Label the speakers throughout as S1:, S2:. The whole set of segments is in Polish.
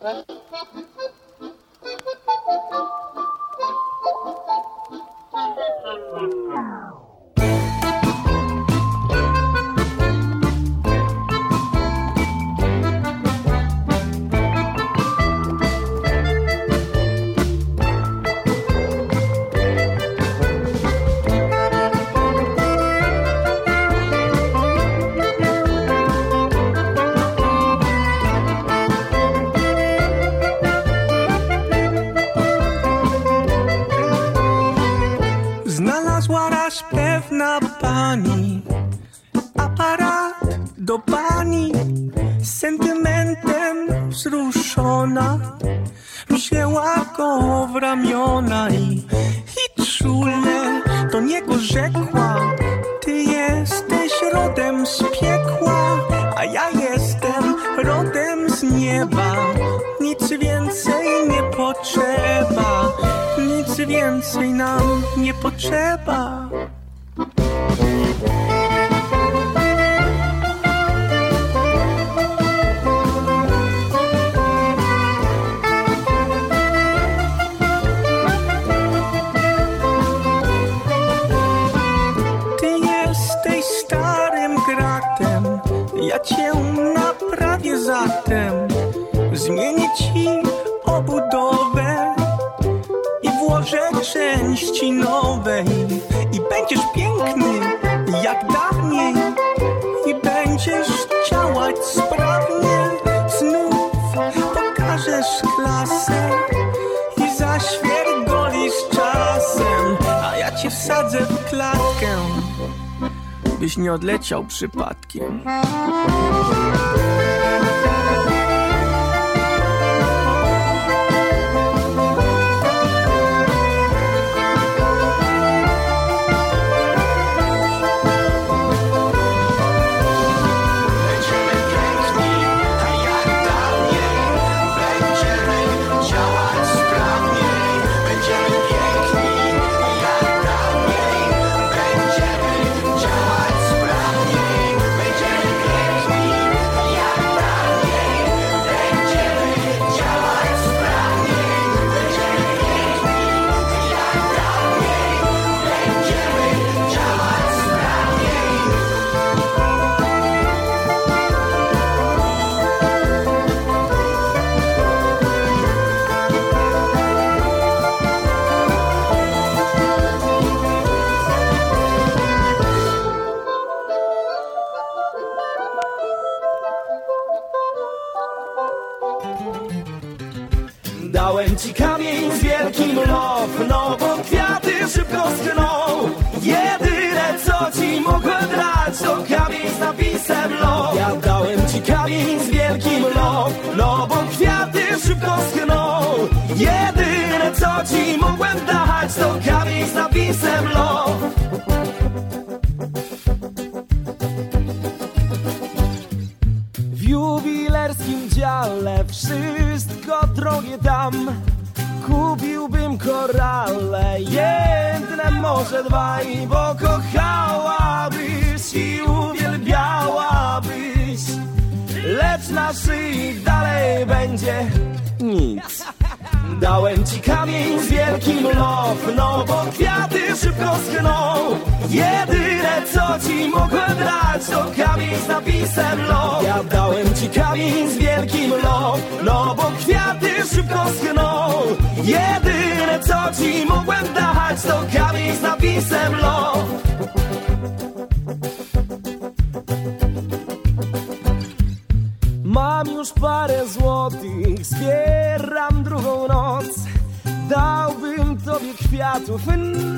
S1: Huh? I włożę części nowej. I będziesz piękny jak dawniej i będziesz działać sprawnie. Znów pokażesz klasę i zaświergolisz czasem, a ja cię wsadzę w klatkę, byś nie odleciał przypadkiem.
S2: Co ci mogłem dać to kamień z napisem love. Ja dałem ci kamień z wielkim love, no bo kwiaty szybko schną. Jedyne co ci mogłem dać to kamień z napisem love. W jubilerskim dziale wszystko drogie dam Kupiłbym korale, jedne może dwaj Bo kochałabyś i uwielbiałabyś. Lecz na szyi dalej będzie nic Dałem ci kamień z wielkim love, no bo kwiaty szybko schną. Jedyne co ci mogłem dać to kamień z napisem love. Ja dałem ci kamień z wielkim love, no bo kwiaty szybko schną. Jedyne co ci mogłem dać to kamień z napisem love. Już parę złotych, zbieram drugą noc. Dałbym tobie kwiatów,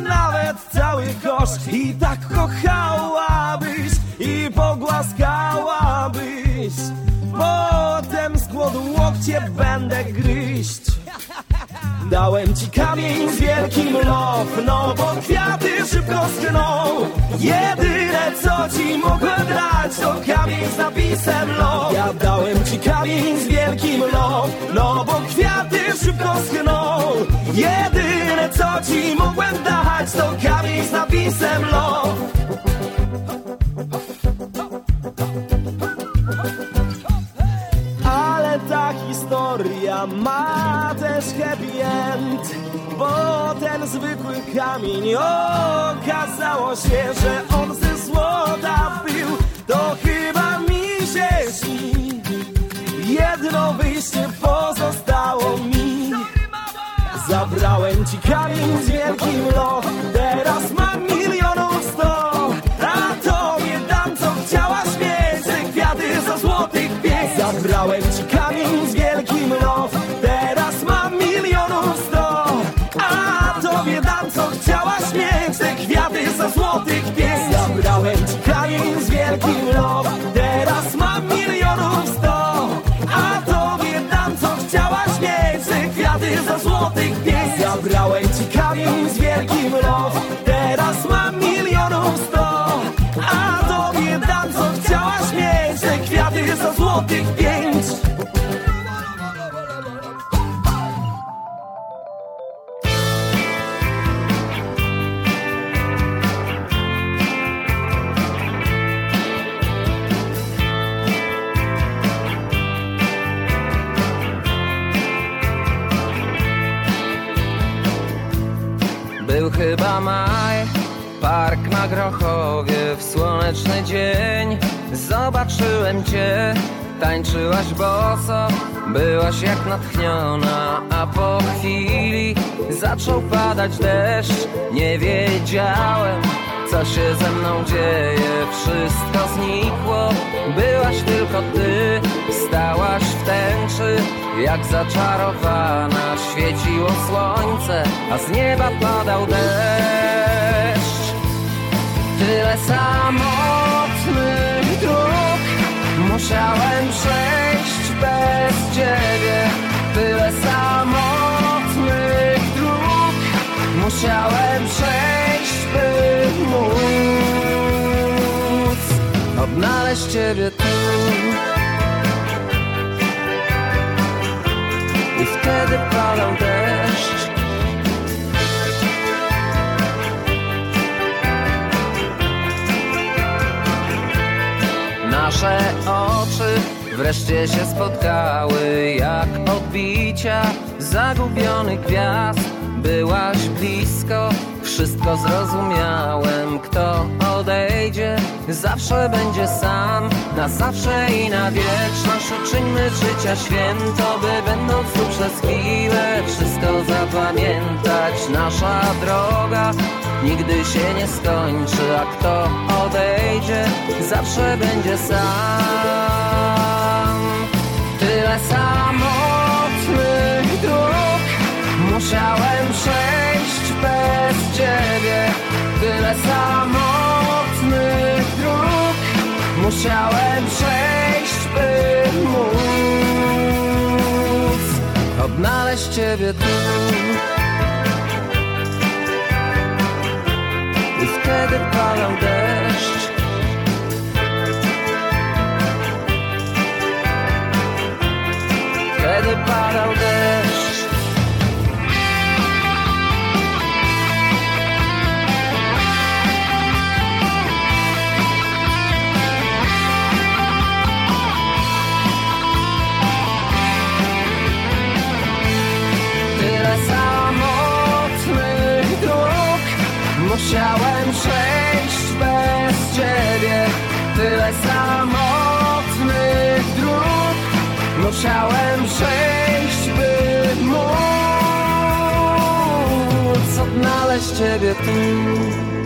S2: nawet cały kosz I tak kochałabyś i pogłaskałabyś. Potem z głodu łokcie będę gryźć Dałem ci kamień z wielkim love, no bo kwiaty szybko schną. Jedyne co ci mogłem dać to kamień z napisem love. Ja dałem ci kamień z wielkim love, no bo kwiaty szybko schną. Jedyne co ci mogłem dać to kamień z napisem love. Bo ten zwykły kamień okazało się, że on ze złota był To chyba mi się śni. Jedno wyjście pozostało mi. Zabrałem ci kamień z wielkim loch. Teraz mam za złotych pięć. Zabrałem ci kamień z wielkim loch Teraz mam milionów sto. A tobie dam co chciałaś mieć. Te kwiaty za złotych
S3: Chyba maj, park na Grochowie w słoneczny dzień. Zobaczyłem cię, tańczyłaś boso, byłaś jak natchniona, a po chwili zaczął padać deszcz. Nie wiedziałem, co się ze mną dzieje, wszystko znikło. Byłaś tylko ty, stałaś w tęczy, jak zaczarowana. Świeciło słońce, a z nieba padał deszcz. Tyle samotnych dróg musiałem przejść bez ciebie. Tyle samotnych musiałem przejść, by móc odnaleźć ciebie tu. I wtedy padał deszcz. Nasze oczy wreszcie się spotkały jak odbicia zagubionych gwiazd. Byłaś blisko, wszystko zrozumiałem. Kto odejdzie, zawsze będzie sam. Na zawsze i na wieczność uczyńmy życia święto, by będąc tu przez chwilę wszystko zapamiętać. Nasza droga nigdy się nie skończy, a kto odejdzie, zawsze będzie sam. Tyle dróg musiałem przejść bez ciebie. Tyle samotnych dróg musiałem przejść, by móc odnaleźć ciebie tu. I wtedy padał deszcz. Wtedy padał deszcz. Tyle samotnych dróg musiałem przejść, by móc odnaleźć ciebie tu.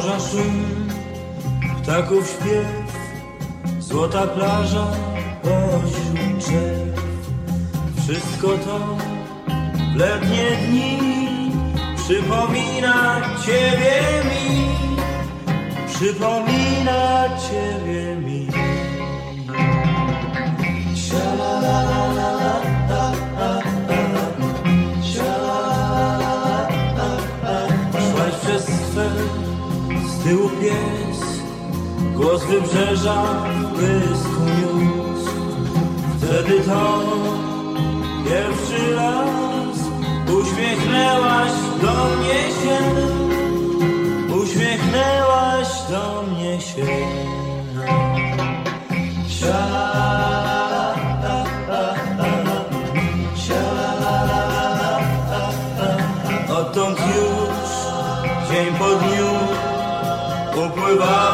S4: Morza szum, ptaków śpiew, złota plaża pośród drzew. Wszystko to w letnie dni przypomina Ciebie mi, przypomina Ciebie mi. Szłaś tyłu pies, głos wybrzeża w błysku niósł. Wtedy to pierwszy raz uśmiechnęłaś do mnie się, uśmiechnęłaś do mnie się. Boulevard.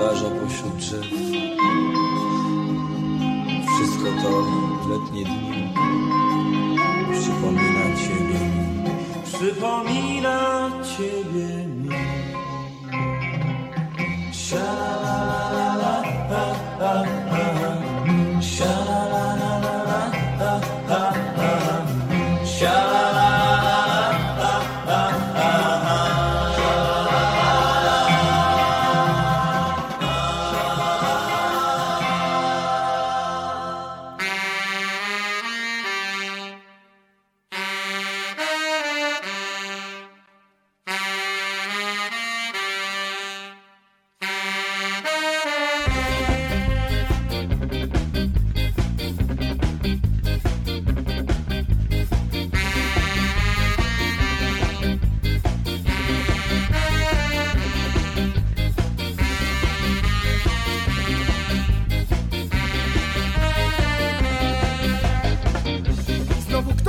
S4: Plaża pośród drzew. Wszystko to w letnie dni. Przypomina Ciebie. Mi, przypomina Ciebie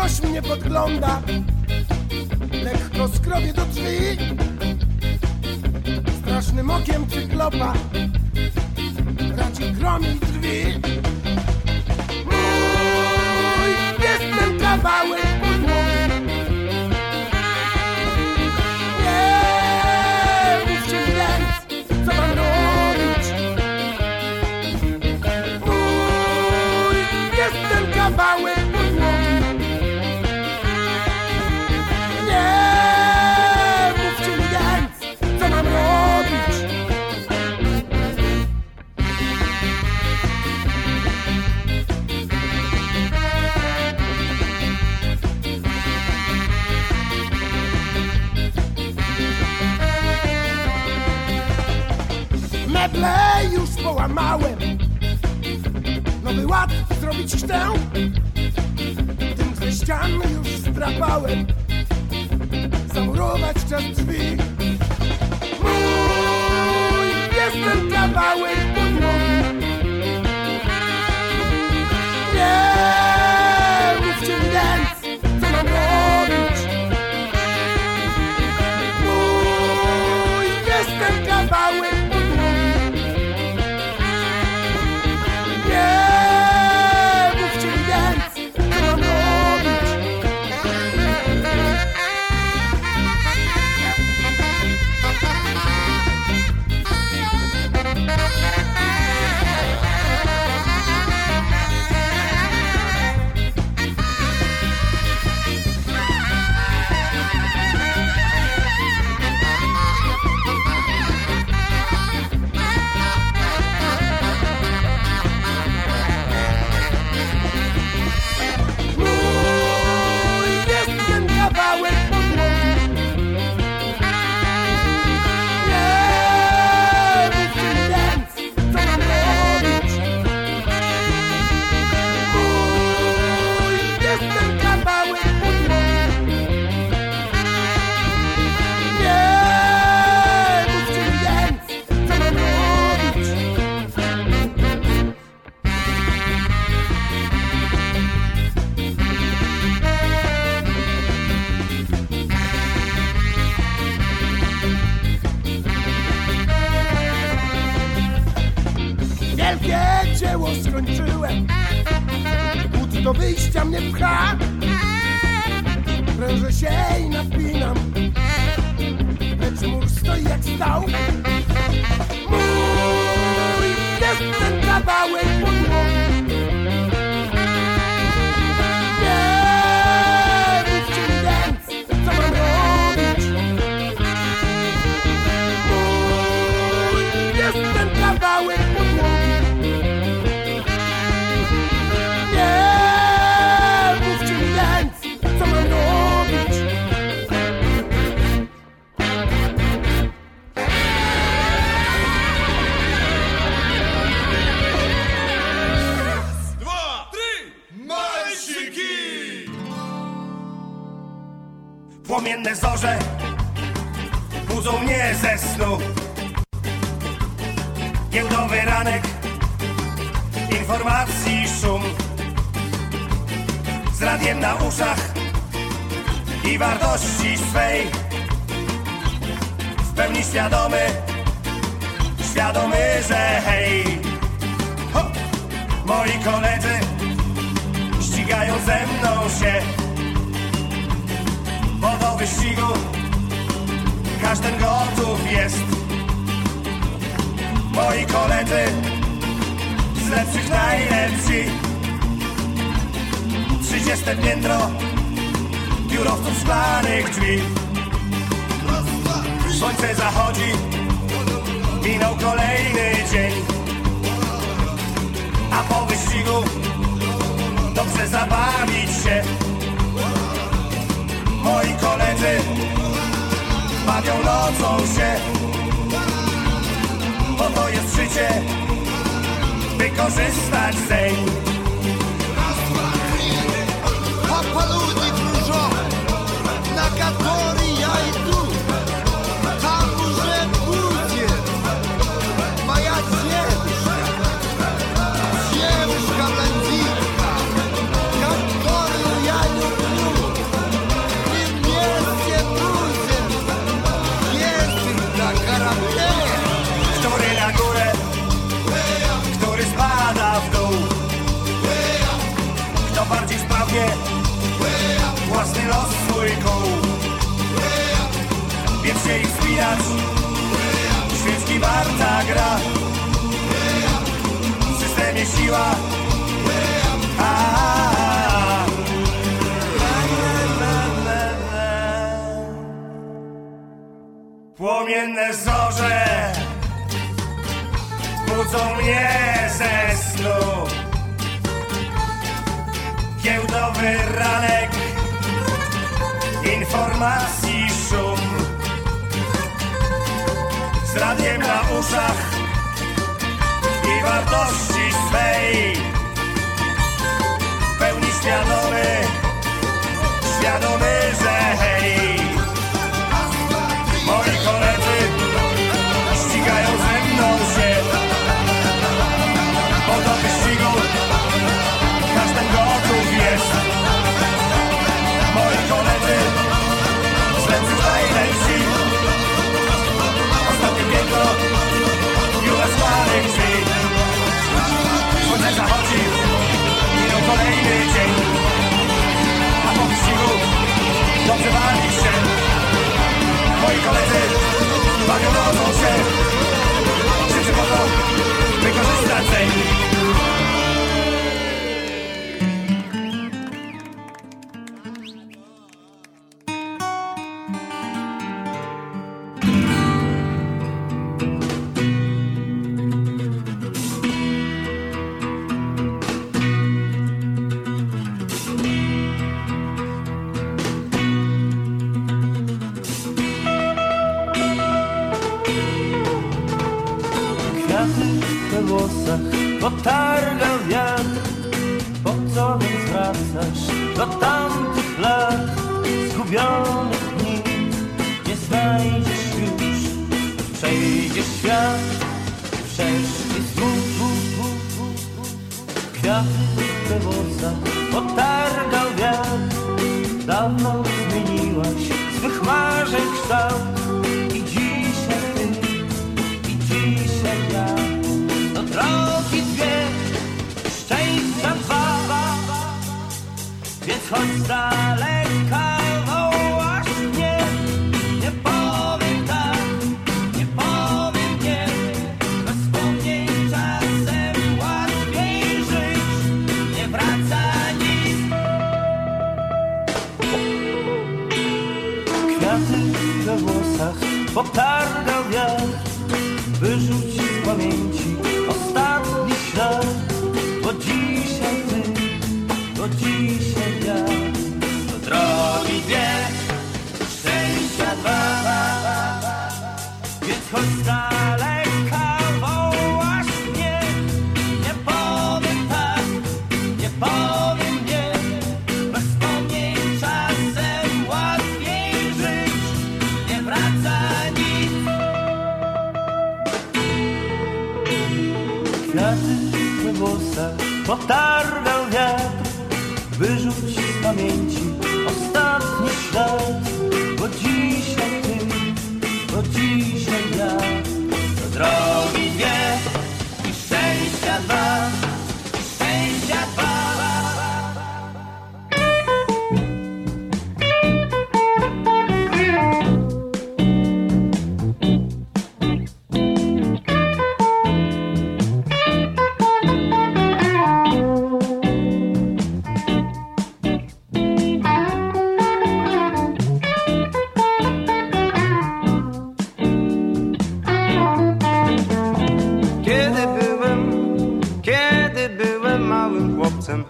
S5: ktoś mnie podgląda. Lekko skrobię do drzwi. Strasznym okiem cyklopa Raci gromi drzwi. Mój, jestem kawałek połamałem Nowy ład zrobić chcę Tym ze ścian już strapałem Zamurować czas drzwi. Mój, jestem kawałek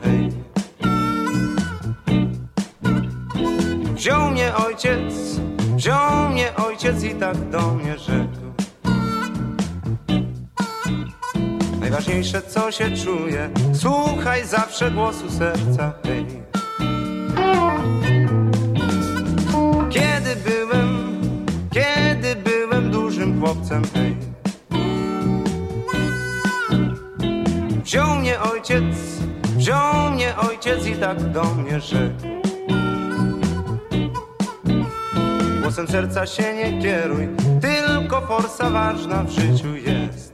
S2: hej.
S6: Wziął mnie ojciec, wziął mnie ojciec i tak do mnie rzekł. Najważniejsze co się czuje, słuchaj zawsze głosu serca, hej. Kiedy byłem, kiedy byłem dużym chłopcem, hej. Wziął mnie ojciec, wziął mnie ojciec i tak do mnie rzekł. Głosem serca się nie kieruj, tylko forsa ważna w życiu jest.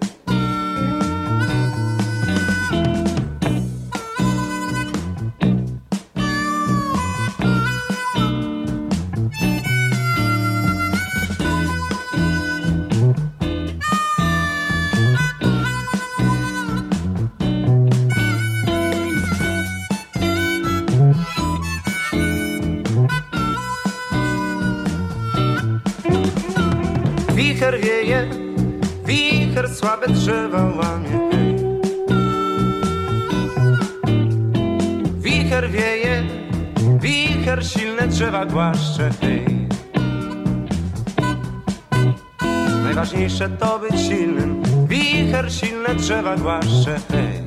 S6: Wicher wieje, wicher słabe drzewa łamie. Wicher wieje, wicher silne drzewa głaszcze. Hej. Najważniejsze to być silnym, wicher silne drzewa głaszcze. Hej.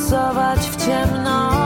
S7: Dansować w ciemno.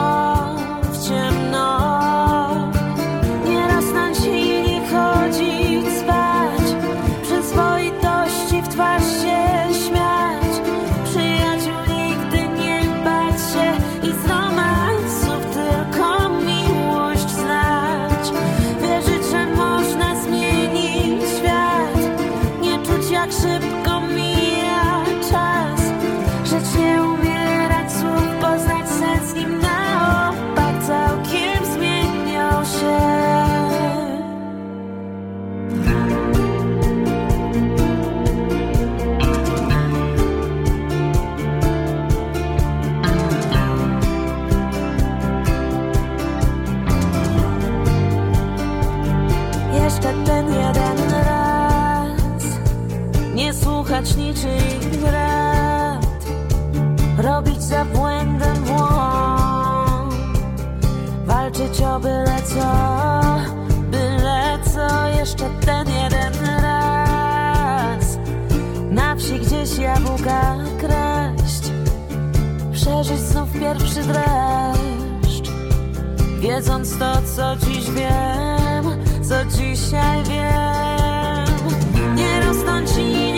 S7: za błędem błąd Walczyć o byle co, byle co Jeszcze ten jeden raz. Na wsi gdzieś jabłka kraść Przeżyć znów pierwszy dreszcz. Wiedząc to, co dziś wiem Co dzisiaj wiem. Nie rosnąć i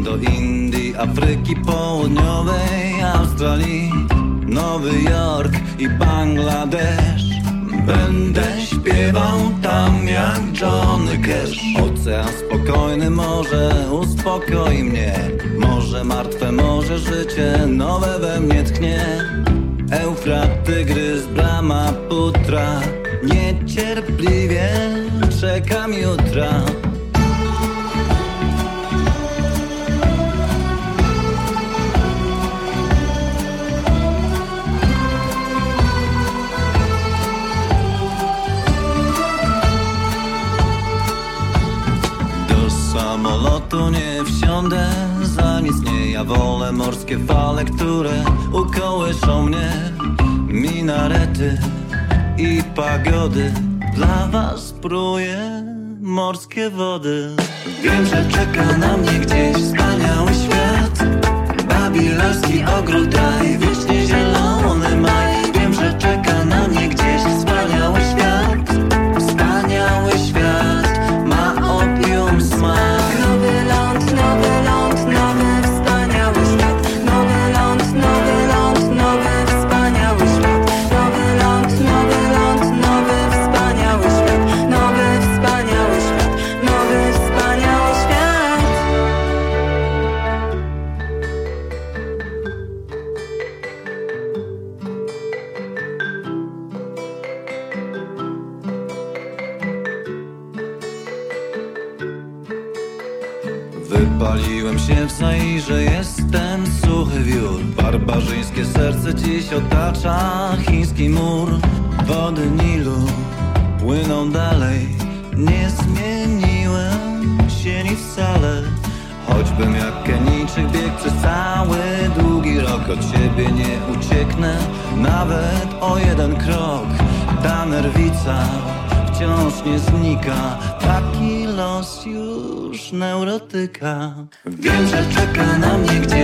S8: Do Indii, Afryki Południowej, Australii Nowy Jork i Bangladesz. Będę śpiewał tam jak Johnny Cash Ocean spokojny może uspokoi mnie. Może martwe, może życie nowe we mnie tchnie Eufrat, Tygrys, Brahma, Putra. Niecierpliwie czekam jutra samolotu nie wsiądę Za nic nie. Ja wolę morskie fale, które ukołyszą mnie. Minarety i pagody. Dla was pruję morskie wody. Wiem, że czeka na mnie gdzieś wspaniały świat. Babiloński ogród raj, serce dziś otacza chiński mur. Wody Nilu płyną dalej. Nie zmieniłem się nic wcale. Choćbym jak Kenijczyk biegł przez cały długi rok Od ciebie nie ucieknę. Nawet o jeden krok. Ta nerwica wciąż nie znika. Taki los już neurotyka. Wiem, że czeka na mnie gdzieś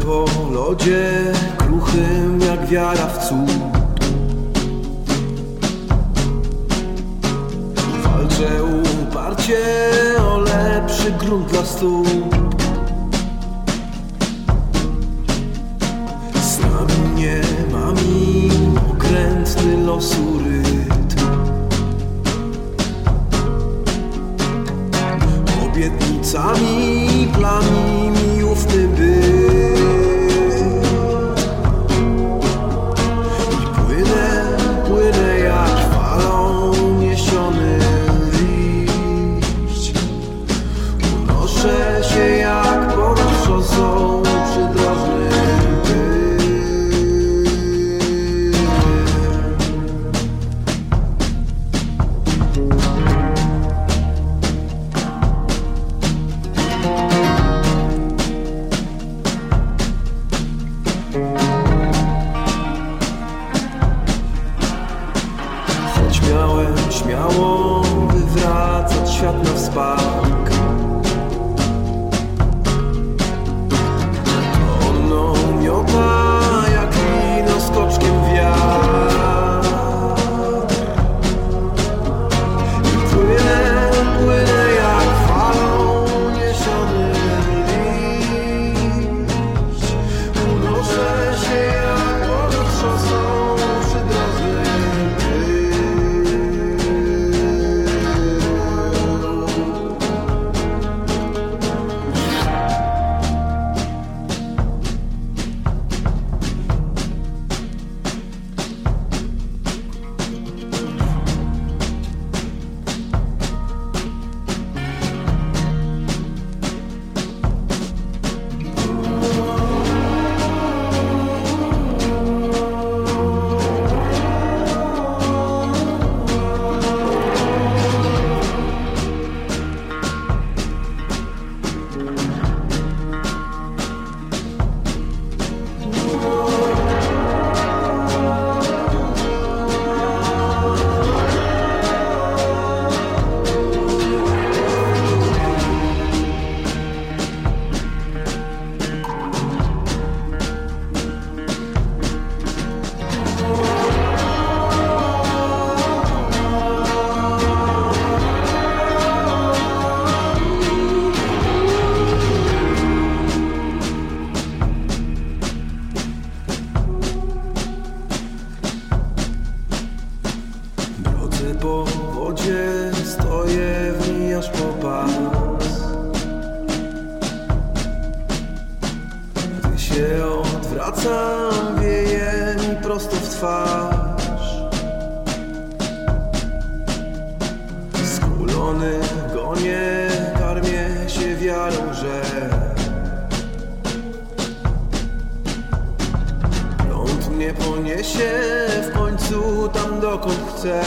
S2: Po lodzie kruchym jak wiara w cud. Walczę uparcie o lepszy grunt dla stóp strony gonię, karmię się wiarą, że prąd mnie poniesie w końcu tam dokąd chcę.